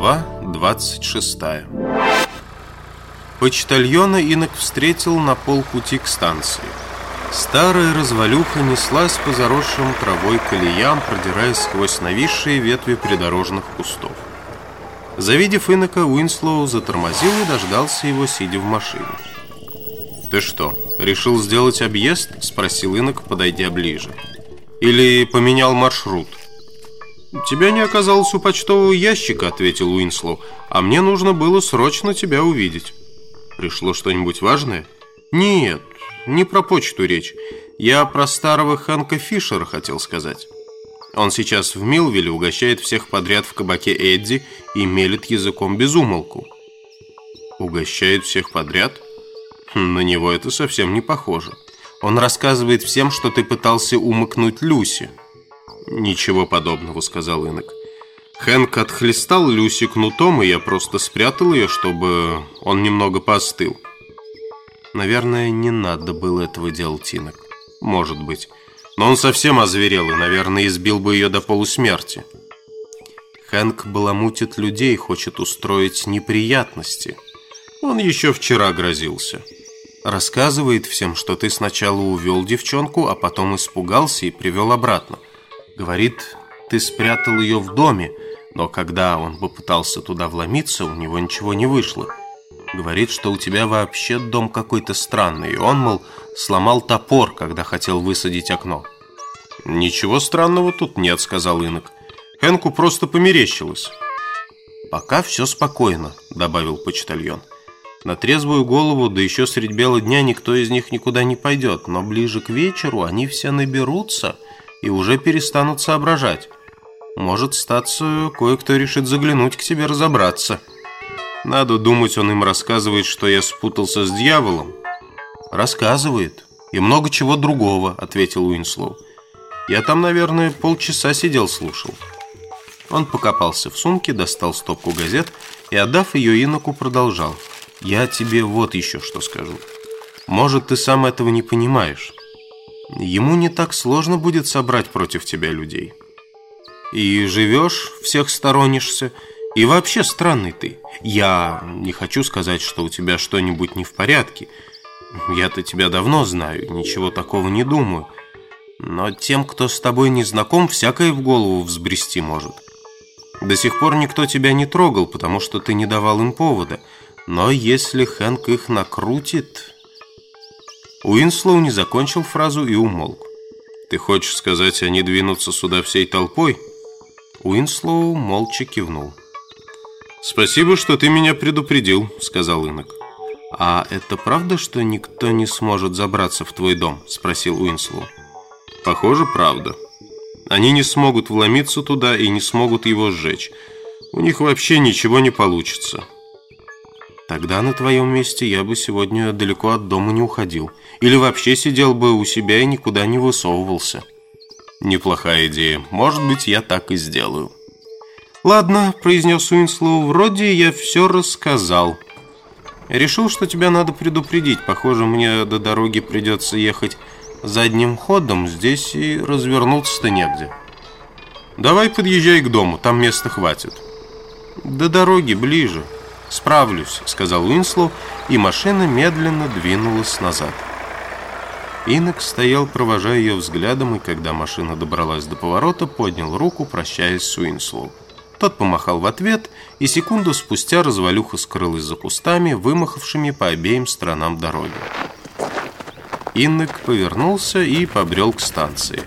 Глава 26 Почтальона Инок встретил на полпути к станции. Старая развалюха неслась по заросшим травой колеям, продираясь сквозь нависшие ветви придорожных кустов. Завидев Инока, Уинслоу затормозил и дождался его, сидя в машине. «Ты что, решил сделать объезд?» – спросил Инок, подойдя ближе. «Или поменял маршрут?» «Тебя не оказалось у почтового ящика», — ответил Уинслоу. «А мне нужно было срочно тебя увидеть». «Пришло что-нибудь важное?» «Нет, не про почту речь. Я про старого Ханка Фишера хотел сказать. Он сейчас в Милвилле угощает всех подряд в кабаке Эдди и мелет языком без умолку». «Угощает всех подряд?» хм, «На него это совсем не похоже. Он рассказывает всем, что ты пытался умыкнуть Люси». «Ничего подобного», — сказал Инок. Хэнк отхлестал Люси кнутом, и я просто спрятал ее, чтобы он немного поостыл. Наверное, не надо было этого делать, Инок. Может быть. Но он совсем озверел и, наверное, избил бы ее до полусмерти. Хэнк баламутит людей, хочет устроить неприятности. Он еще вчера грозился. Рассказывает всем, что ты сначала увел девчонку, а потом испугался и привел обратно. Говорит, ты спрятал ее в доме, но когда он попытался туда вломиться, у него ничего не вышло. Говорит, что у тебя вообще дом какой-то странный, и он, мол, сломал топор, когда хотел высадить окно. «Ничего странного тут нет», — сказал Инок. «Хэнку просто померещилось». «Пока все спокойно», — добавил почтальон. «На трезвую голову, да еще средь бела дня никто из них никуда не пойдет, но ближе к вечеру они все наберутся» и уже перестанут соображать. Может, статься, кое-кто решит заглянуть к тебе разобраться. Надо думать, он им рассказывает, что я спутался с дьяволом. Рассказывает. И много чего другого, ответил Уинслоу. Я там, наверное, полчаса сидел, слушал. Он покопался в сумке, достал стопку газет и, отдав ее иноку, продолжал. «Я тебе вот еще что скажу. Может, ты сам этого не понимаешь, ему не так сложно будет собрать против тебя людей. И живешь, всех сторонишься, и вообще странный ты. Я не хочу сказать, что у тебя что-нибудь не в порядке. Я-то тебя давно знаю, ничего такого не думаю. Но тем, кто с тобой не знаком, всякое в голову взбрести может. До сих пор никто тебя не трогал, потому что ты не давал им повода. Но если Хэнк их накрутит, Уинслоу не закончил фразу и умолк. «Ты хочешь сказать, они двинутся сюда всей толпой?» Уинслоу молча кивнул. «Спасибо, что ты меня предупредил», — сказал Инок. «А это правда, что никто не сможет забраться в твой дом?» — спросил Уинслоу. «Похоже, правда. Они не смогут вломиться туда и не смогут его сжечь. У них вообще ничего не получится». Тогда на твоем месте я бы сегодня далеко от дома не уходил. Или вообще сидел бы у себя и никуда не высовывался. Неплохая идея. Может быть, я так и сделаю. Ладно, произнес Уинслоу, вроде я все рассказал. Решил, что тебя надо предупредить. Похоже, мне до дороги придется ехать задним ходом. Здесь и развернуться-то негде. Давай подъезжай к дому, там места хватит. До дороги ближе. «Справлюсь», — сказал Уинслоу, и машина медленно двинулась назад. Инок стоял, провожая ее взглядом, и когда машина добралась до поворота, поднял руку, прощаясь с Уинслоу. Тот помахал в ответ, и секунду спустя развалюха скрылась за кустами, вымахавшими по обеим сторонам дороги. Инок повернулся и побрел к станции.